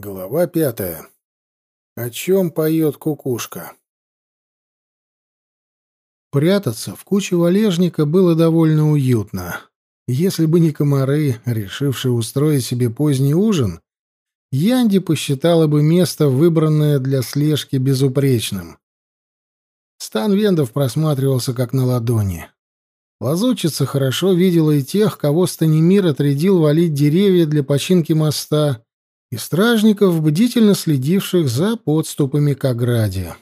Глава пятая. О чем поет кукушка? Прятаться в куче валежника было довольно уютно. Если бы не комары, решившие устроить себе поздний ужин, Янди посчитала бы место, выбранное для слежки, безупречным. Стан Вендов просматривался как на ладони. Лазучица хорошо видела и тех, кого Станимир отрядил валить деревья для починки моста — и стражников, бдительно следивших за подступами к ограде.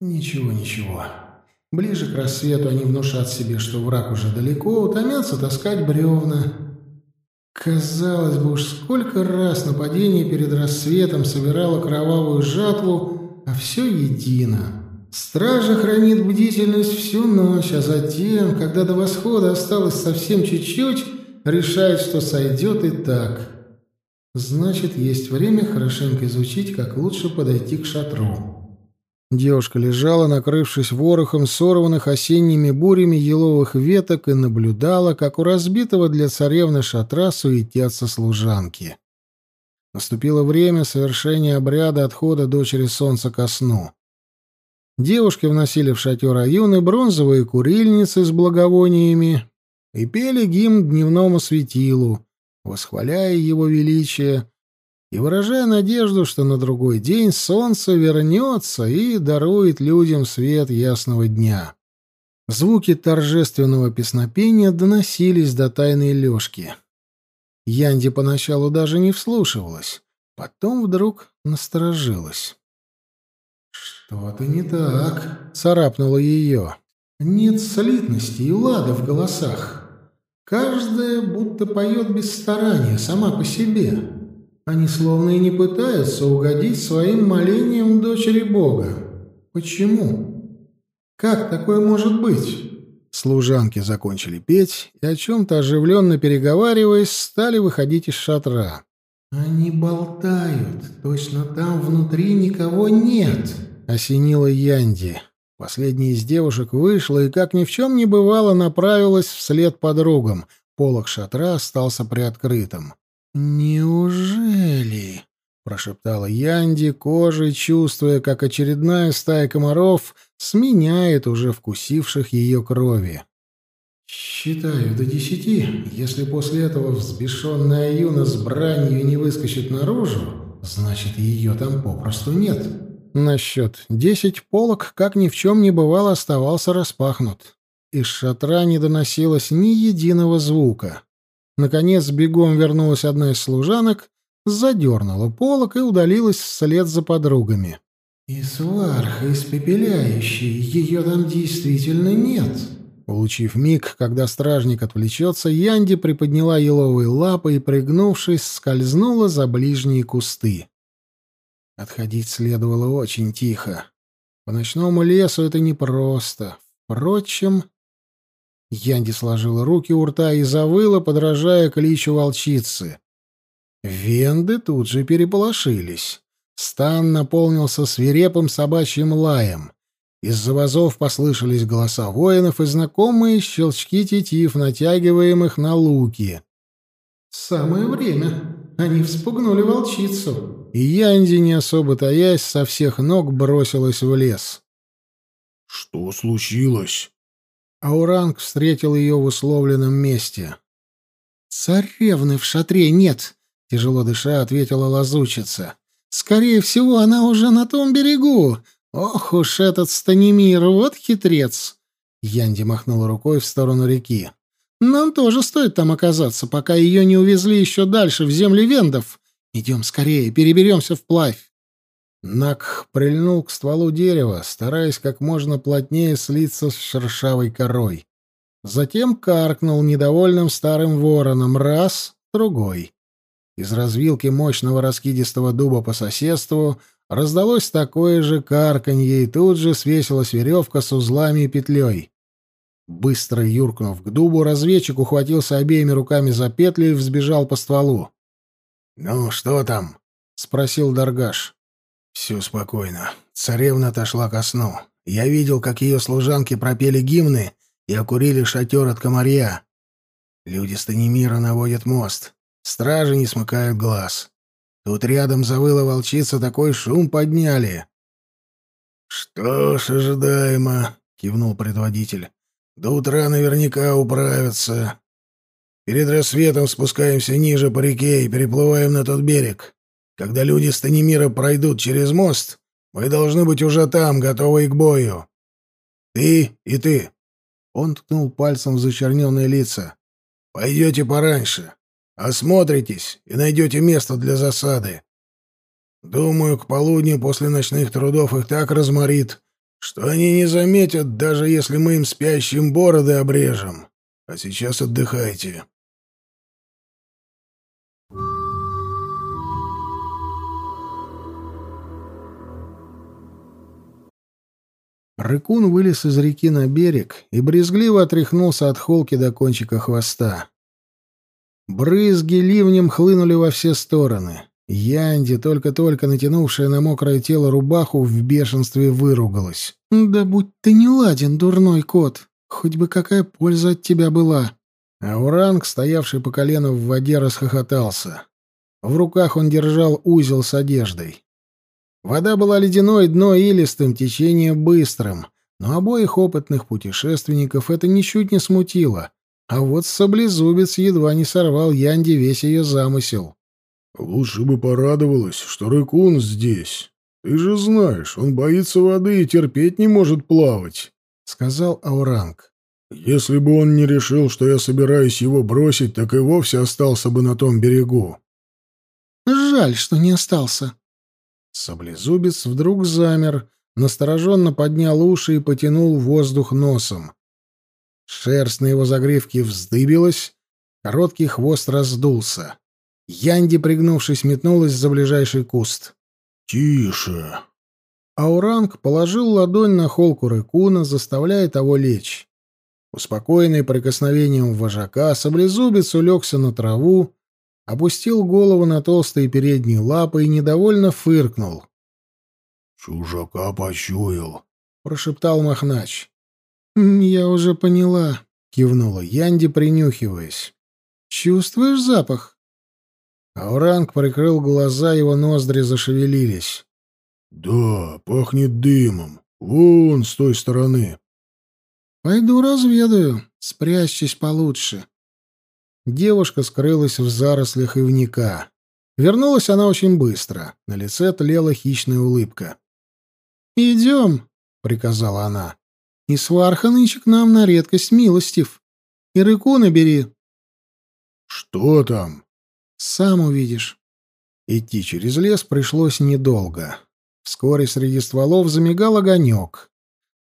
Ничего, ничего. Ближе к рассвету они внушат себе, что враг уже далеко, утомятся таскать бревна. Казалось бы, уж сколько раз нападение перед рассветом собирало кровавую жатву, а все едино. Стража хранит бдительность всю ночь, а затем, когда до восхода осталось совсем чуть-чуть, решает, что сойдет и так — Значит, есть время хорошенько изучить, как лучше подойти к шатру. Девушка лежала, накрывшись ворохом сорванных осенними бурями еловых веток, и наблюдала, как у разбитого для царевны шатра суетятся служанки. Наступило время совершения обряда отхода дочери солнца ко сну. Девушки вносили в шатер Аюны бронзовые курильницы с благовониями и пели гимн дневному светилу, восхваляя его величие и выражая надежду, что на другой день солнце вернется и дарует людям свет ясного дня. Звуки торжественного песнопения доносились до тайной лёжки. Янди поначалу даже не вслушивалась, потом вдруг насторожилась. «Что-то не так», — царапнуло ее. «Нет слитности и лада в голосах. Каждая будто поет без старания, сама по себе. Они словно и не пытаются угодить своим молением дочери Бога. Почему? Как такое может быть? Служанки закончили петь и, о чем-то оживленно переговариваясь, стали выходить из шатра. «Они болтают. Точно там внутри никого нет», — осенила Янди. Последняя из девушек вышла и, как ни в чем не бывало, направилась вслед подругам. Полок шатра остался приоткрытым. «Неужели?» — прошептала Янди, кожей чувствуя, как очередная стая комаров сменяет уже вкусивших ее крови. «Считаю до десяти. Если после этого взбешенная Юна с бранью не выскочит наружу, значит, ее там попросту нет». На счет десять полок, как ни в чем не бывало, оставался распахнут. Из шатра не доносилось ни единого звука. Наконец бегом вернулась одна из служанок, задернула полок и удалилась вслед за подругами. «И сварха испепеляющий, ее там действительно нет». Получив миг, когда стражник отвлечется, Янди приподняла еловые лапы и, пригнувшись, скользнула за ближние кусты. Отходить следовало очень тихо. По ночному лесу это непросто. Впрочем... Янди сложила руки у рта и завыла, подражая кличу волчицы. Венды тут же переполошились. Стан наполнился свирепым собачьим лаем. Из-за вазов послышались голоса воинов и знакомые щелчки тетив, натягиваемых на луки. «Самое время. Они вспугнули волчицу», и Янди, не особо таясь, со всех ног бросилась в лес. «Что случилось?» Ауранг встретил ее в условленном месте. «Царевны в шатре нет», — тяжело дыша ответила лазучица. «Скорее всего, она уже на том берегу. Ох уж этот Станимир, вот хитрец!» Янди махнула рукой в сторону реки. «Нам тоже стоит там оказаться, пока ее не увезли еще дальше, в земли вендов. Идем скорее, переберемся вплавь. Нак прильнул к стволу дерева, стараясь как можно плотнее слиться с шершавой корой. Затем каркнул недовольным старым вороном раз, другой. Из развилки мощного раскидистого дуба по соседству раздалось такое же карканье, и тут же свесилась веревка с узлами и петлей. Быстро юркнув к дубу, разведчик ухватился обеими руками за петли и взбежал по стволу. «Ну, что там?» — спросил Даргаш. «Все спокойно. Царевна отошла ко сну. Я видел, как ее служанки пропели гимны и окурили шатер от комарья. Люди Станимира наводят мост. Стражи не смыкают глаз. Тут рядом завыла волчица, такой шум подняли. «Что ж, ожидаемо», — кивнул предводитель. «До утра наверняка управятся. Перед рассветом спускаемся ниже по реке и переплываем на тот берег. Когда люди Станимира пройдут через мост, мы должны быть уже там, готовые к бою. Ты и ты». Он ткнул пальцем в зачерненные лица. «Пойдете пораньше. Осмотритесь и найдете место для засады. Думаю, к полудню после ночных трудов их так разморит, что они не заметят, даже если мы им спящим бороды обрежем. А сейчас отдыхайте. Рыкун вылез из реки на берег и брезгливо отряхнулся от холки до кончика хвоста. Брызги ливнем хлынули во все стороны. Янди, только-только натянувшая на мокрое тело рубаху, в бешенстве выругалась. «Да будь ты не ладен, дурной кот! Хоть бы какая польза от тебя была!» Ауранг, стоявший по колено в воде, расхохотался. В руках он держал узел с одеждой. Вода была ледяной, дно илистым, течение быстрым, но обоих опытных путешественников это ничуть не смутило. А вот саблезубец едва не сорвал Янди весь ее замысел. «Лучше бы порадовалась, что Рыкун здесь. Ты же знаешь, он боится воды и терпеть не может плавать», — сказал Ауранг. «Если бы он не решил, что я собираюсь его бросить, так и вовсе остался бы на том берегу». «Жаль, что не остался». Саблезубец вдруг замер, настороженно поднял уши и потянул воздух носом. Шерсть на его загривке вздыбилась, короткий хвост раздулся. Янди, пригнувшись, метнулась за ближайший куст. «Тише!» Ауранг положил ладонь на холку рыкуна, заставляя того лечь. Успокоенный прикосновением вожака, саблезубец улегся на траву, опустил голову на толстые передние лапы и недовольно фыркнул. «Чужака почуял», — прошептал Махнач. «Я уже поняла», — кивнула Янди, принюхиваясь. «Чувствуешь запах?» Ауранг прикрыл глаза, его ноздри зашевелились. «Да, пахнет дымом. Вон с той стороны». «Пойду разведаю. Спрячьтесь получше». Девушка скрылась в зарослях ивника. Вернулась она очень быстро. На лице тлела хищная улыбка. «Идем», — приказала она. И сварха нынче к нам на редкость милостив. И рыку набери. Что там? Сам увидишь. Идти через лес пришлось недолго. Вскоре среди стволов замигал огонек.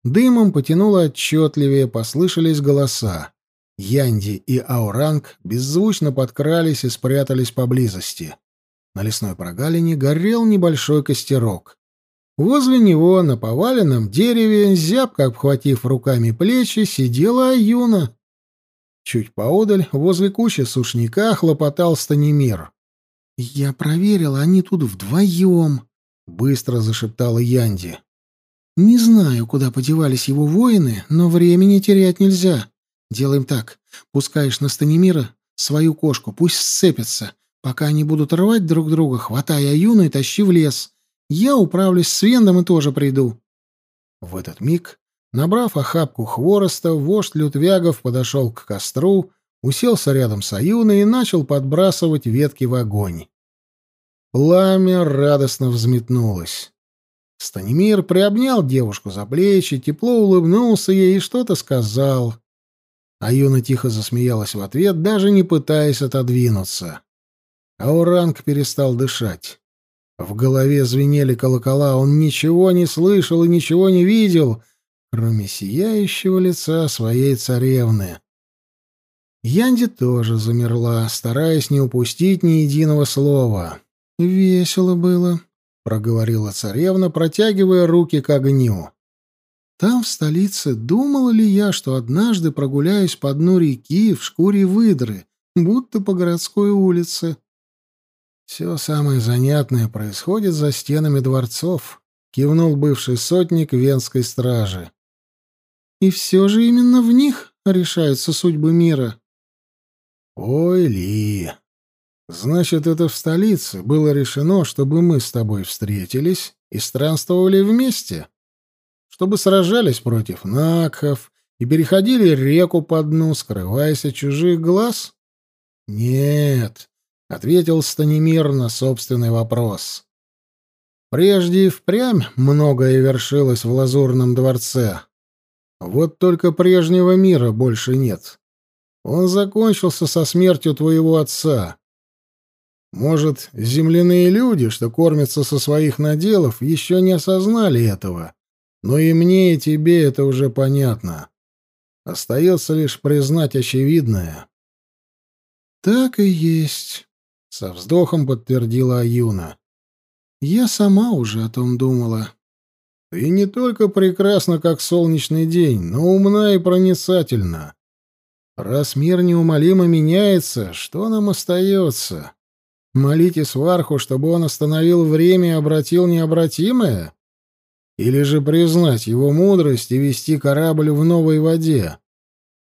Дымом потянуло отчетливее, послышались голоса. Янди и Ауранг беззвучно подкрались и спрятались поблизости. На лесной прогалине горел небольшой костерок. Возле него, на поваленном дереве, зябко обхватив руками плечи, сидела Аюна. Чуть поодаль, возле кучи сушняка, хлопотал Станимир. «Я проверила, они тут вдвоем», — быстро зашептала Янди. «Не знаю, куда подевались его воины, но времени терять нельзя. Делаем так. Пускаешь на Станимира свою кошку, пусть сцепятся. Пока они будут рвать друг друга, хватай Аюну и тащи в лес. Я управлюсь с Вендом и тоже приду. В этот миг, набрав охапку хвороста, вождь Лютвягов подошел к костру, уселся рядом с Аюной и начал подбрасывать ветки в огонь. Пламя радостно взметнулось. Станимир приобнял девушку за плечи, тепло улыбнулся ей и что-то сказал. Аюна тихо засмеялась в ответ, даже не пытаясь отодвинуться. Ауранг перестал дышать. В голове звенели колокола, он ничего не слышал и ничего не видел, кроме сияющего лица своей царевны. Янди тоже замерла, стараясь не упустить ни единого слова. «Весело было», — проговорила царевна, протягивая руки к огню. «Там, в столице, думала ли я, что однажды прогуляюсь по дну реки в шкуре выдры, будто по городской улице?» Все самое занятное происходит за стенами дворцов, кивнул бывший сотник венской стражи. И все же именно в них решаются судьбы мира. Ой, Ли, Значит, это в столице было решено, чтобы мы с тобой встретились и странствовали вместе, чтобы сражались против накхов и переходили реку по дну, скрываясь от чужих глаз? Нет, — ответил Станимир на собственный вопрос. Прежде и впрямь многое вершилось в Лазурном дворце. Вот только прежнего мира больше нет. Он закончился со смертью твоего отца. Может, земляные люди, что кормятся со своих наделов, еще не осознали этого. Но и мне, и тебе это уже понятно. Остается лишь признать очевидное. «Так и есть», — со вздохом подтвердила Аюна. «Я сама уже о том думала». «Ты не только прекрасна, как солнечный день, но умна и проницательна. Раз мир неумолимо меняется, что нам остается?» Молите сварху, чтобы он остановил время и обратил необратимое? Или же признать его мудрость и вести корабль в новой воде?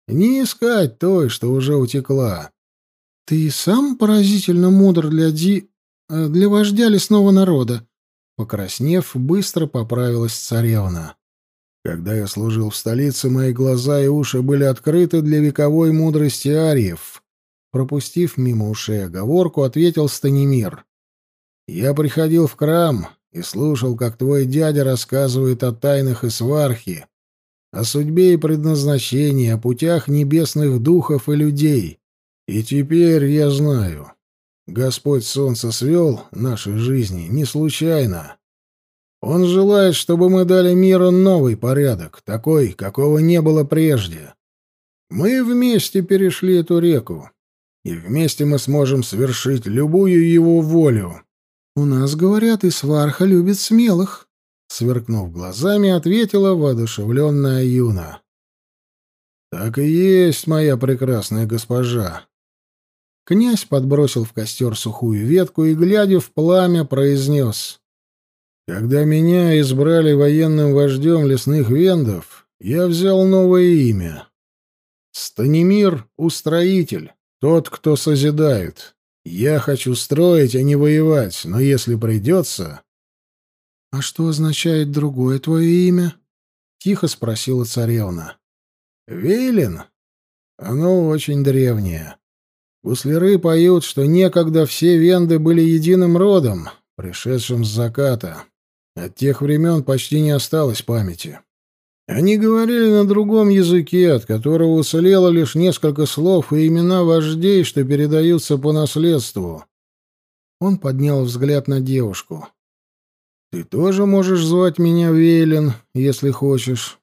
Не искать той, что уже утекла. Ты сам поразительно мудр для Ди... Э, для вождя лесного народа. Покраснев, быстро поправилась царевна. Когда я служил в столице, мои глаза и уши были открыты для вековой мудрости ариев. Пропустив мимо ушей оговорку, ответил Станимир. «Я приходил в храм и слушал, как твой дядя рассказывает о тайнах Исвархи, о судьбе и предназначении, о путях небесных духов и людей. И теперь я знаю. Господь Солнце свел наши жизни не случайно. Он желает, чтобы мы дали миру новый порядок, такой, какого не было прежде. Мы вместе перешли эту реку, и вместе мы сможем свершить любую его волю. У нас, говорят, и сварха любит смелых, сверкнув глазами, ответила воодушевленная Юна. Так и есть, моя прекрасная госпожа. Князь подбросил в костер сухую ветку и, глядя в пламя, произнес. «Когда меня избрали военным вождем лесных вендов, я взял новое имя. Станимир — Устроитель. Тот, кто созидает. Я хочу строить, а не воевать, но если придется...» «А что означает другое твое имя?» — тихо спросила царевна. «Вейлин. Оно очень древнее. Гусляры поют, что некогда все венды были единым родом, пришедшим с заката. От тех времен почти не осталось памяти. Они говорили на другом языке, от которого уцелело лишь несколько слов и имена вождей, что передаются по наследству. Он поднял взгляд на девушку. «Ты тоже можешь звать меня Вейлен, если хочешь».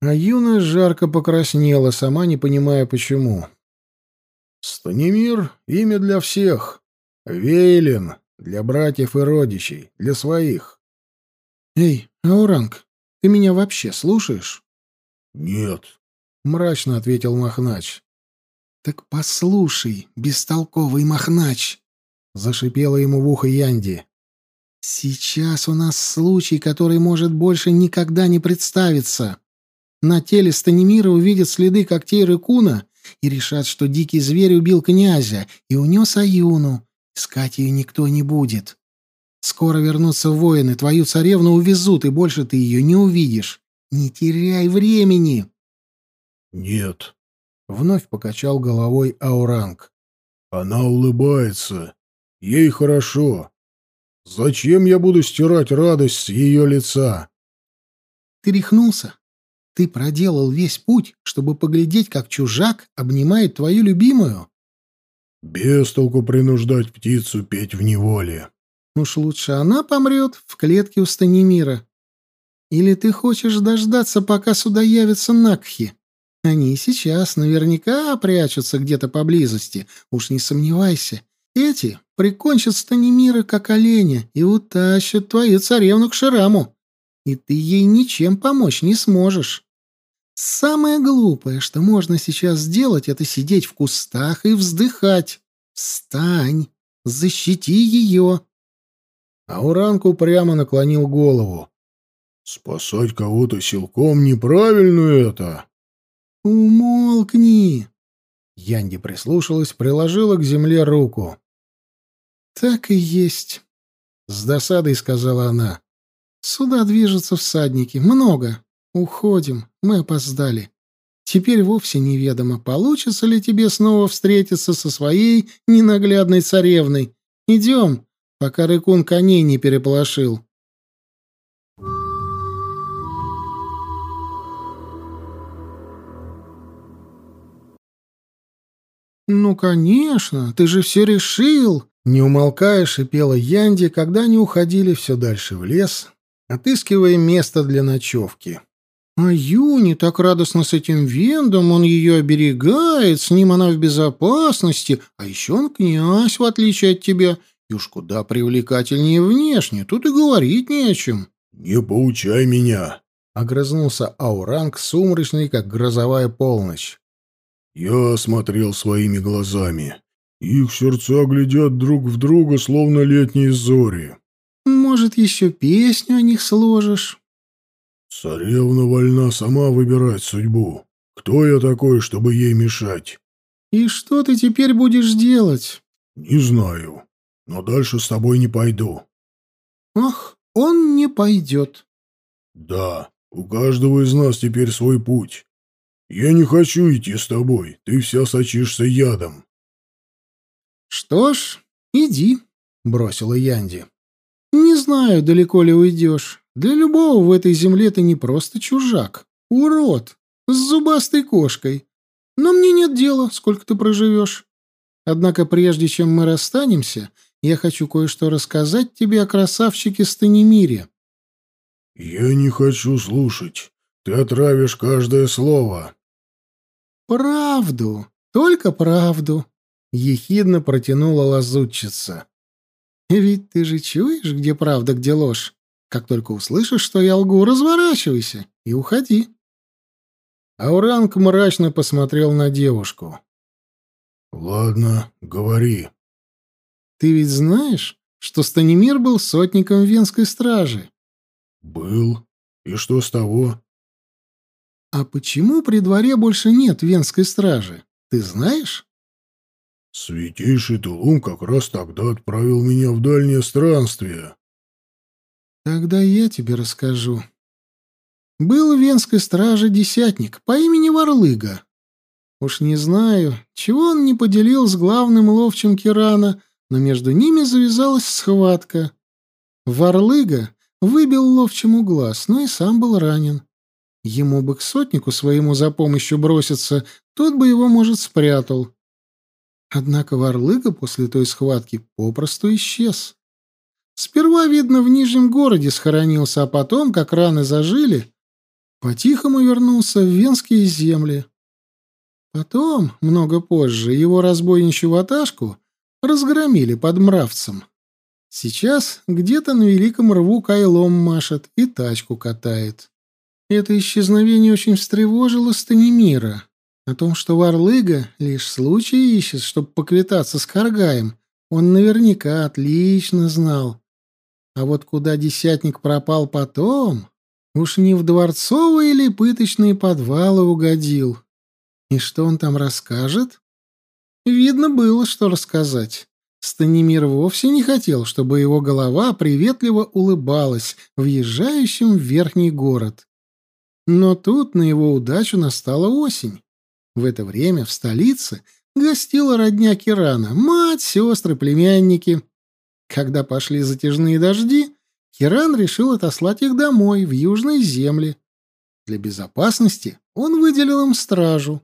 А Юна жарко покраснела, сама не понимая, почему. «Станимир — имя для всех. Вейлен — для братьев и родичей, для своих». «Эй, Ауранг, ты меня вообще слушаешь? Нет, мрачно ответил Махнач. Так послушай, бестолковый Махнач, зашипела ему в ухо Янди. Сейчас у нас случай, который может больше никогда не представиться. На теле Станимира увидят следы когтей рыкуна и решат, что дикий зверь убил князя и унес Аюну. Искать ее никто не будет. Скоро вернутся воины, твою царевну увезут, и больше ты ее не увидишь. Не теряй времени!» «Нет», — вновь покачал головой Ауранг. «Она улыбается. Ей хорошо. Зачем я буду стирать радость с ее лица?» «Ты рехнулся? Ты проделал весь путь, чтобы поглядеть, как чужак обнимает твою любимую?» «Без толку принуждать птицу петь в неволе», Уж лучше она помрет в клетке у Станимира. Или ты хочешь дождаться, пока сюда явятся Накхи? Они сейчас наверняка прячутся где-то поблизости, уж не сомневайся. Эти прикончат Станимира как оленя и утащат твою царевну к Шираму. И ты ей ничем помочь не сможешь. Самое глупое, что можно сейчас сделать, это сидеть в кустах и вздыхать. Встань, защити ее. А Уранку прямо наклонил голову. «Спасать кого-то силком неправильно это!» «Умолкни!» Янди прислушалась, приложила к земле руку. Так и есть, с досадой сказала она. Сюда движутся всадники, много. Уходим, мы опоздали. Теперь вовсе неведомо, получится ли тебе снова встретиться со своей ненаглядной царевной. Идем, пока Рыкун коней не переполошил. «Ну, конечно, ты же все решил!» Не умолкая, шипела Янди, когда они уходили все дальше в лес, отыскивая место для ночевки. А Юни так радостно с этим Вендом, он ее оберегает, с ним она в безопасности, а еще он князь, в отличие от тебя, и уж куда привлекательнее внешне, тут и говорить не о чем. — Не поучай меня, — огрызнулся Ауранг, сумрачный, как грозовая полночь. Я смотрел своими глазами. Их сердца глядят друг в друга, словно летние зори. Может, еще песню о них сложишь? Царевна вольна сама выбирать судьбу. Кто я такой, чтобы ей мешать? И что ты теперь будешь делать? Не знаю, но дальше с тобой не пойду. Ах, он не пойдет. Да, у каждого из нас теперь свой путь. «Я не хочу идти с тобой. Ты вся сочишься ядом». «Что ж, иди», — бросила Янди. «Не знаю, далеко ли уйдешь. Для любого в этой земле ты не просто чужак, урод, с зубастой кошкой. Но мне нет дела, сколько ты проживешь. Однако прежде чем мы расстанемся, я хочу кое-что рассказать тебе о красавчике Станимире». «Я не хочу слушать. Ты отравишь каждое слово». «Правду, только правду», — ехидно протянула лазутчица. «Ведь ты же чуешь, где правда, где ложь. Как только услышишь, что я лгу, разворачивайся и уходи». Ауранг мрачно посмотрел на девушку. «Ладно, говори». «Ты ведь знаешь, что Станимир был сотником Венской стражи?» «Был. И что с того?» «А почему при дворе больше нет венской стражи? Ты знаешь?» «Святейший Тулум как раз тогда отправил меня в дальнее странствие». «Тогда я тебе расскажу. Был в венской страже десятник по имени Варлыга. Уж не знаю, чего он не поделил с главным ловчим Кирана, но между ними завязалась схватка. Варлыга выбил ловчему глаз, но и сам был ранен. Ему бы к сотнику своему за помощью броситься, тот бы его, может, спрятал. Однако Варлыга после той схватки попросту исчез. Сперва, видно, в Нижнем городе схоронился, а потом, как раны зажили, по-тихому вернулся в Венские земли. Потом, много позже, его разбойничью ваташку разгромили под мравцем. Сейчас где-то на Великом рву кайлом машет и тачку катает. Это исчезновение очень встревожило Станимира. О том, что Варлыга лишь случай ищет, чтобы поквитаться с Каргаем, он наверняка отлично знал. А вот куда десятник пропал потом, уж не в дворцовые или пыточные подвалы угодил. И что он там расскажет? Видно было, что рассказать. Станимир вовсе не хотел, чтобы его голова приветливо улыбалась въезжающим в верхний город. Но тут на его удачу настала осень. В это время в столице гостила родня Кирана, мать, сестры, племянники. Когда пошли затяжные дожди, Киран решил отослать их домой, в южные земли. Для безопасности он выделил им стражу,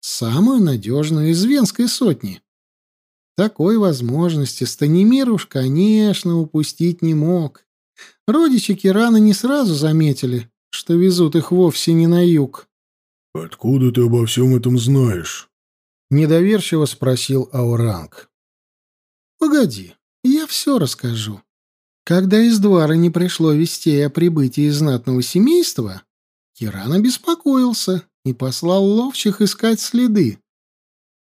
самую надежную из Венской сотни. Такой возможности Станимир уж, конечно, упустить не мог. Родичи Кирана не сразу заметили, что везут их вовсе не на юг. «Откуда ты обо всем этом знаешь?» — недоверчиво спросил Ауранг. «Погоди, я все расскажу. Когда из двора не пришло вестей о прибытии знатного семейства, Киран обеспокоился и послал ловчих искать следы.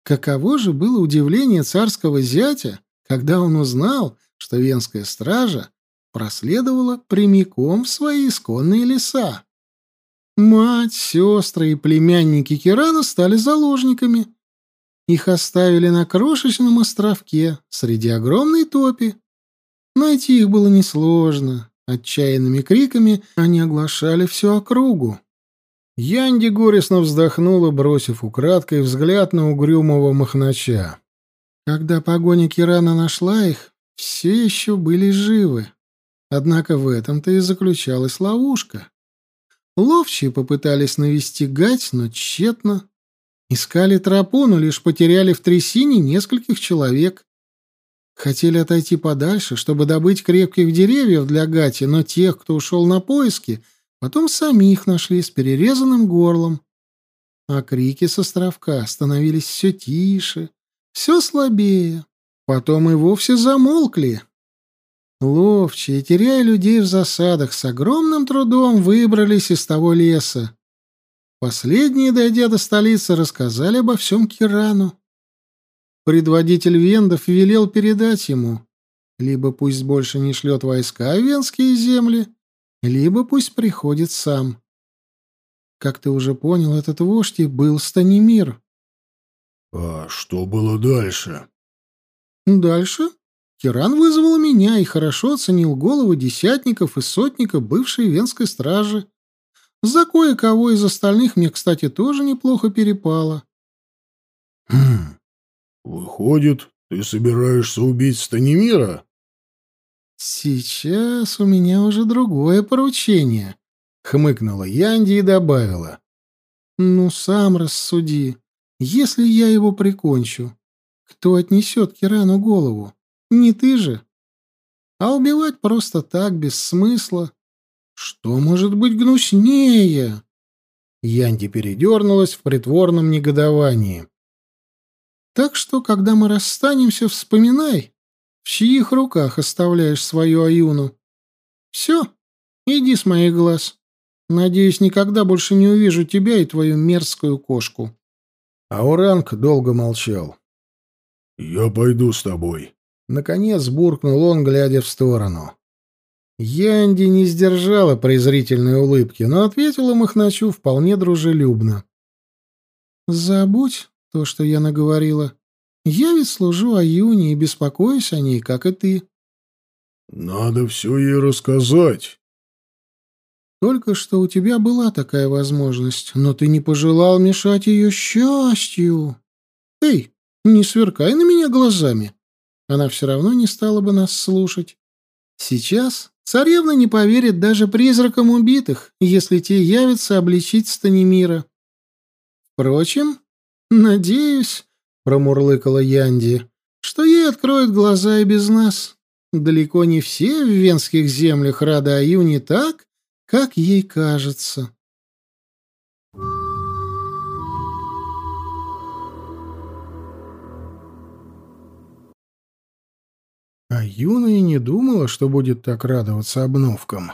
Каково же было удивление царского зятя, когда он узнал, что венская стража проследовала прямиком в свои исконные леса. Мать, сестры и племянники Кирана стали заложниками. Их оставили на крошечном островке среди огромной топи. Найти их было несложно. Отчаянными криками они оглашали всю округу. Янди горестно вздохнула, бросив украдкой взгляд на угрюмого махнача. Когда погоня Кирана нашла их, все еще были живы. Однако в этом-то и заключалась ловушка. Ловчие попытались навести гать, но тщетно. Искали тропу, но лишь потеряли в трясине нескольких человек. Хотели отойти подальше, чтобы добыть крепких деревьев для гати, но тех, кто ушел на поиски, потом самих нашли с перерезанным горлом. А крики с островка становились все тише, все слабее. Потом и вовсе замолкли. Ловчие, теряя людей в засадах, с огромным трудом выбрались из того леса. Последние, дойдя до столицы, рассказали обо всем Кирану. Предводитель вендов велел передать ему, либо пусть больше не шлет войска в венские земли, либо пусть приходит сам. Как ты уже понял, этот вождь и был Станимир. — А что было дальше? — Дальше? Киран вызвал меня и хорошо оценил головы десятников и сотников бывшей венской стражи. За кое-кого из остальных мне, кстати, тоже неплохо перепало. — Хм, выходит, ты собираешься убить Станимира? — Сейчас у меня уже другое поручение, — хмыкнула Янди и добавила. — Ну, сам рассуди. Если я его прикончу, кто отнесет Кирану голову? Не ты же? А убивать просто так, без смысла, что может быть гнуснее? Янди передернулась в притворном негодовании. Так что, когда мы расстанемся, вспоминай, в чьих руках оставляешь свою Аюну. Все, иди с моих глаз. Надеюсь, никогда больше не увижу тебя и твою мерзкую кошку. Ауранг долго молчал. «Я пойду с тобой», — наконец буркнул он, глядя в сторону. Янди не сдержала презрительной улыбки, но ответила Махначу вполне дружелюбно. «Забудь то, что я наговорила. Я ведь служу Аюне и беспокоюсь о ней, как и ты». «Надо все ей рассказать». «Только что у тебя была такая возможность, но ты не пожелал мешать ее счастью. Эй, не сверкай на меня глазами. Она все равно не стала бы нас слушать. Сейчас Царевна не поверит даже призракам убитых, если те явятся обличить Станимира. Впрочем, надеюсь, — промурлыкала Янди, — что ей откроют глаза и без нас. Далеко не все в венских землях рады Аюне так, как ей кажется. А Юна и не думала, что будет так радоваться обновкам.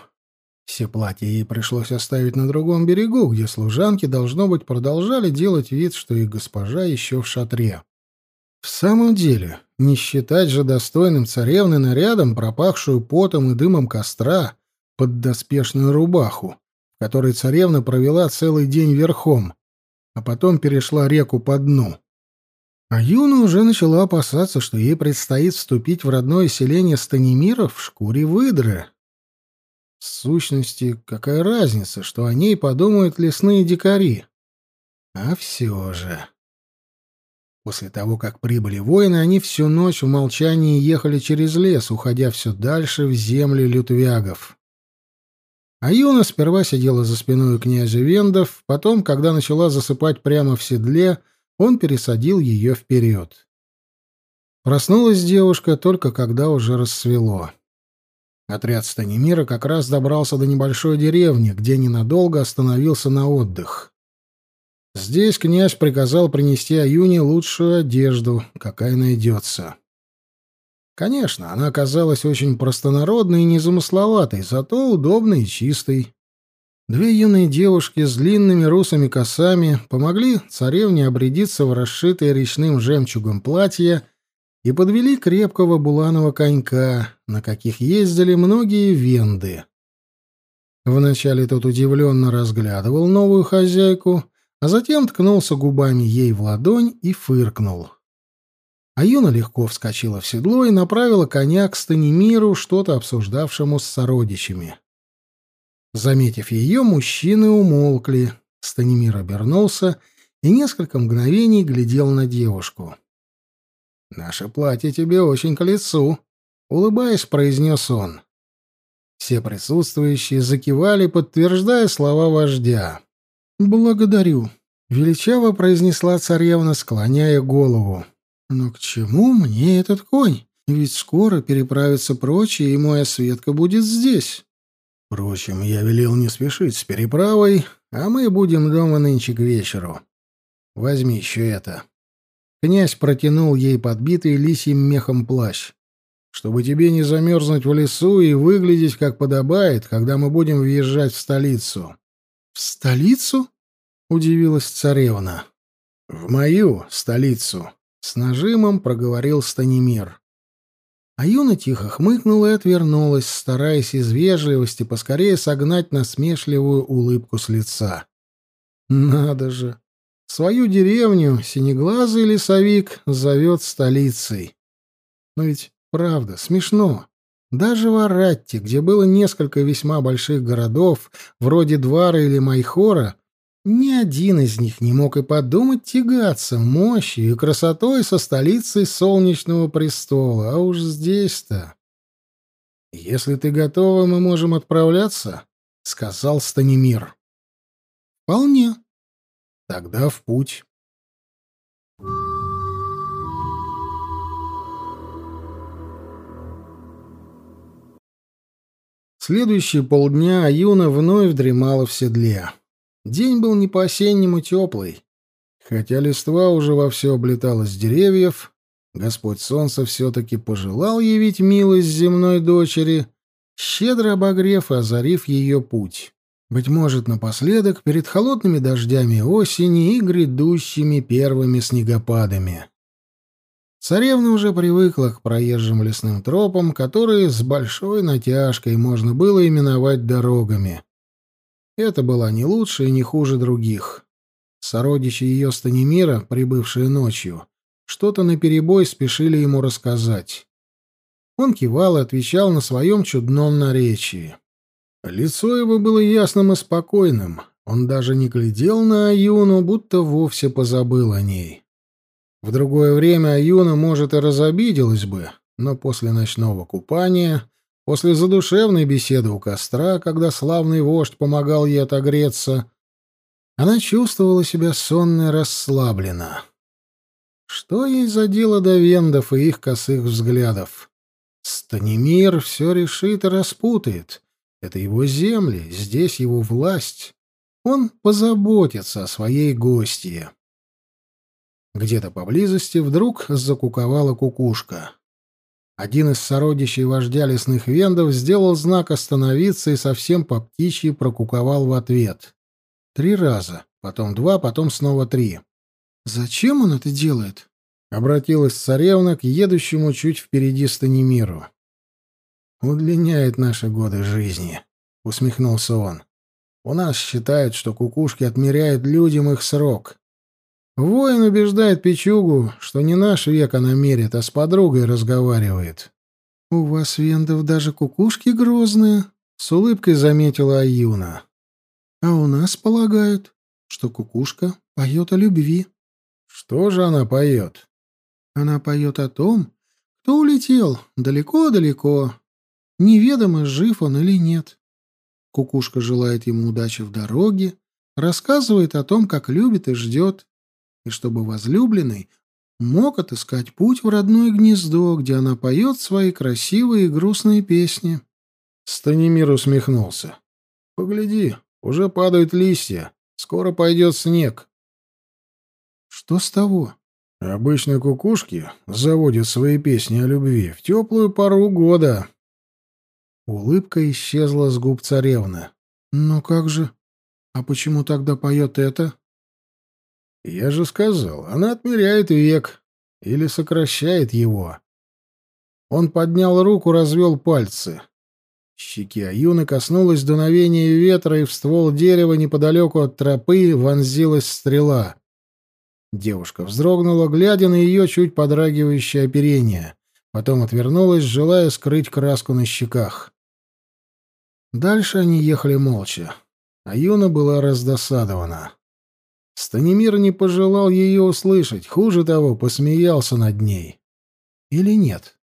Все платья ей пришлось оставить на другом берегу, где служанки, должно быть, продолжали делать вид, что их госпожа еще в шатре. В самом деле, не считать же достойным царевны нарядом, пропахшую потом и дымом костра, под доспешную рубаху, в которой царевна провела целый день верхом, а потом перешла реку по дну. А Юна уже начала опасаться, что ей предстоит вступить в родное селение Станимиров в шкуре выдры. В сущности, какая разница, что о ней подумают лесные дикари? А все же... После того, как прибыли воины, они всю ночь в молчании ехали через лес, уходя все дальше в земли лютвягов. А Юна сперва сидела за спиной князя Вендов, потом, когда начала засыпать прямо в седле, — он пересадил ее вперед. Проснулась девушка только когда уже рассвело. Отряд Станимира как раз добрался до небольшой деревни, где ненадолго остановился на отдых. Здесь князь приказал принести Аюне лучшую одежду, какая найдется. Конечно, она оказалась очень простонародной и незамысловатой, зато удобной и чистой. Две юные девушки с длинными русыми косами помогли царевне обрядиться в расшитое речным жемчугом платье и подвели крепкого буланого конька, на каких ездили многие венды. Вначале тот удивленно разглядывал новую хозяйку, а затем ткнулся губами ей в ладонь и фыркнул. Аюна легко вскочила в седло и направила коня к Станимиру, что-то обсуждавшему с сородичами. Заметив ее, мужчины умолкли. Станимир обернулся и несколько мгновений глядел на девушку. «Наше платье тебе очень к лицу», — улыбаясь, произнес он. Все присутствующие закивали, подтверждая слова вождя. «Благодарю», — величаво произнесла царевна, склоняя голову. «Но к чему мне этот конь? Ведь скоро переправятся прочие, и моя Светка будет здесь». «Впрочем, я велел не спешить с переправой, а мы будем дома нынче к вечеру. Возьми еще это». Князь протянул ей подбитый лисьим мехом плащ. «Чтобы тебе не замерзнуть в лесу и выглядеть, как подобает, когда мы будем въезжать в столицу». «В столицу?» — удивилась царевна. «В мою столицу», — с нажимом проговорил Станимир. А Юна тихо хмыкнула и отвернулась, стараясь из вежливости поскорее согнать насмешливую улыбку с лица. «Надо же! Свою деревню синеглазый лесовик зовет столицей. Но ведь правда, смешно. Даже в Аратте, где было несколько весьма больших городов, вроде Двара или Майхора, ни один из них не мог и подумать тягаться мощью и красотой со столицей солнечного престола, а уж здесь-то... «Если ты готова, мы можем отправляться», — сказал Станимир. «Вполне. Тогда в путь». Следующие полдня Аюна вновь дремала в седле. День был не по-осеннему теплый. Хотя листва уже вовсю облетала с деревьев, Господь Солнца все-таки пожелал явить милость земной дочери, щедро обогрев и озарив ее путь. Быть может, напоследок, перед холодными дождями осени и грядущими первыми снегопадами. Царевна уже привыкла к проезжим лесным тропам, которые с большой натяжкой можно было именовать дорогами. Это была не лучше и не хуже других. Сородичи ее Станимира, прибывшие ночью, что-то наперебой спешили ему рассказать. Он кивал и отвечал на своем чудном наречии. Лицо его было ясным и спокойным. Он даже не глядел на Аюну, будто вовсе позабыл о ней. В другое время Аюна, может, и разобиделась бы, но после ночного купания, после задушевной беседы у костра, когда славный вождь помогал ей отогреться, она чувствовала себя сонно и расслабленно. Что ей за дело до вендов и их косых взглядов? Станимир все решит и распутает. Это его земли, здесь его власть. Он позаботится о своей гостье. Где-то поблизости вдруг закуковала кукушка. Один из сородичей вождя лесных вендов сделал знак остановиться и совсем по птичьи прокуковал в ответ. Три раза, потом два, потом снова три. «Зачем он это делает?» — обратилась царевна к едущему чуть впереди Станимиру. «Удлиняет наши годы жизни», — усмехнулся он. «У нас считают, что кукушки отмеряют людям их срок. Воин убеждает Печугу, что не наш век она мерит, а с подругой разговаривает. «У вас, вендов, даже кукушки грозные», — с улыбкой заметила Аюна. «А у нас полагают, что кукушка поет о любви». «Что же она поет?» «Она поет о том, кто улетел далеко-далеко. Неведомо, жив он или нет. Кукушка желает ему удачи в дороге, рассказывает о том, как любит и ждет, и чтобы возлюбленный мог отыскать путь в родное гнездо, где она поет свои красивые и грустные песни. Станимир усмехнулся. «Погляди, уже падают листья, скоро пойдет снег». «Что с того?» «Обычно кукушки заводят свои песни о любви в теплую пару года». Улыбка исчезла с губ царевны. «Ну как же? А почему тогда поет это?» Я же сказал, она отмеряет век или сокращает его. Он поднял руку, развел пальцы. Щеки Аюны коснулось дуновения ветра, и в ствол дерева неподалеку от тропы вонзилась стрела. Девушка вздрогнула, глядя на ее чуть подрагивающее оперение. Потом отвернулась, желая скрыть краску на щеках. Дальше они ехали молча. Аюна была раздосадована. Станимир не пожелал ее услышать, хуже того, посмеялся над ней. Или нет?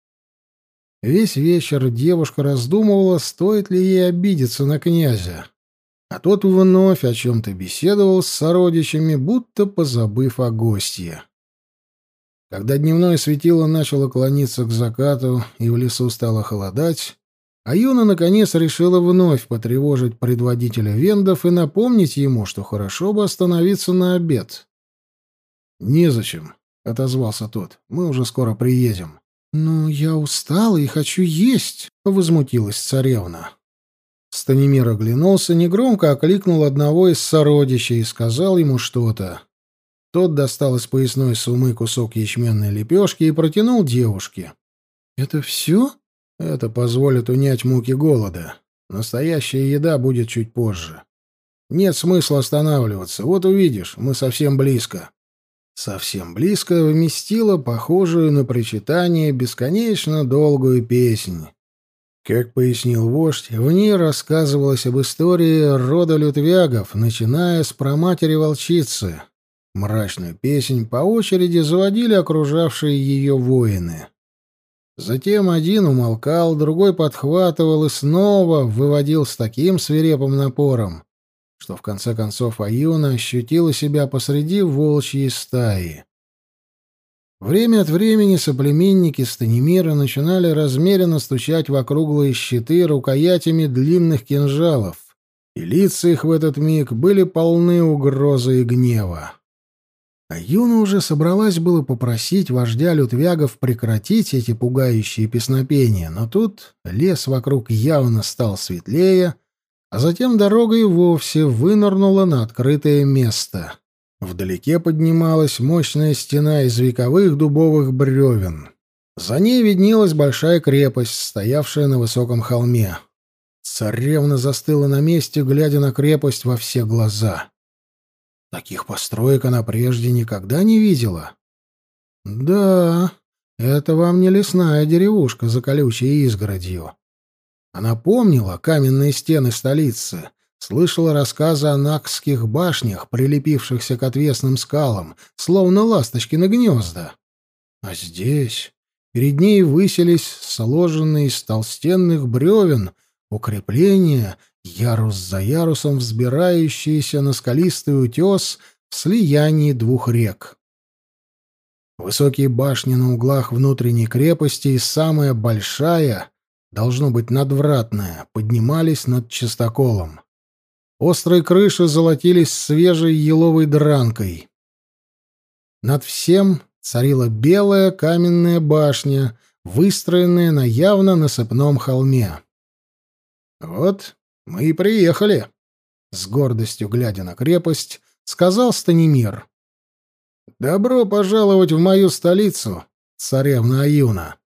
Весь вечер девушка раздумывала, стоит ли ей обидеться на князя. А тот вновь о чем-то беседовал с сородичами, будто позабыв о гостье. Когда дневное светило начало клониться к закату и в лесу стало холодать, Аюна наконец решила вновь потревожить предводителя вендов и напомнить ему, что хорошо бы остановиться на обед. «Незачем», — отозвался тот, — «мы уже скоро приедем». «Ну, я устала и хочу есть», — возмутилась царевна. Станимир оглянулся, негромко окликнул одного из сородичей и сказал ему что-то. Тот достал из поясной сумы кусок ячменной лепешки и протянул девушке. «Это все?» «Это позволит унять муки голода. Настоящая еда будет чуть позже. Нет смысла останавливаться. Вот увидишь, мы совсем близко». Совсем близко вместила похожую на причитание бесконечно долгую песнь. Как пояснил вождь, в ней рассказывалось об истории рода лютвягов, начиная с праматери-волчицы. Мрачную песнь по очереди заводили окружавшие ее воины. Затем один умолкал, другой подхватывал и снова выводил с таким свирепым напором, что в конце концов Аюна ощутила себя посреди волчьей стаи. Время от времени соплеменники Станимира начинали размеренно стучать в округлые щиты рукоятями длинных кинжалов, и лица их в этот миг были полны угрозы и гнева. А Юна уже собралась было попросить вождя лютвягов прекратить эти пугающие песнопения, но тут лес вокруг явно стал светлее, а затем дорога и вовсе вынырнула на открытое место. Вдалеке поднималась мощная стена из вековых дубовых бревен. За ней виднелась большая крепость, стоявшая на высоком холме. Царевна застыла на месте, глядя на крепость во все глаза. Таких построек она прежде никогда не видела. Да, это вам не лесная деревушка за колючей изгородью. Она помнила каменные стены столицы, слышала рассказы о накских башнях, прилепившихся к отвесным скалам, словно ласточки на гнезда. А здесь перед ней высились сложенные из толстенных бревен укрепления, ярус за ярусом взбирающиеся на скалистый утес в слиянии двух рек. Высокие башни на углах внутренней крепости и самая большая должно быть надвратная, поднимались над чистоколом. Острые крыши золотились свежей еловой дранкой. Над всем царила белая каменная башня, выстроенная на явно насыпном холме. «Вот мы приехали», — с гордостью глядя на крепость, сказал Станимир. «Добро пожаловать в мою столицу, царевна Аюна».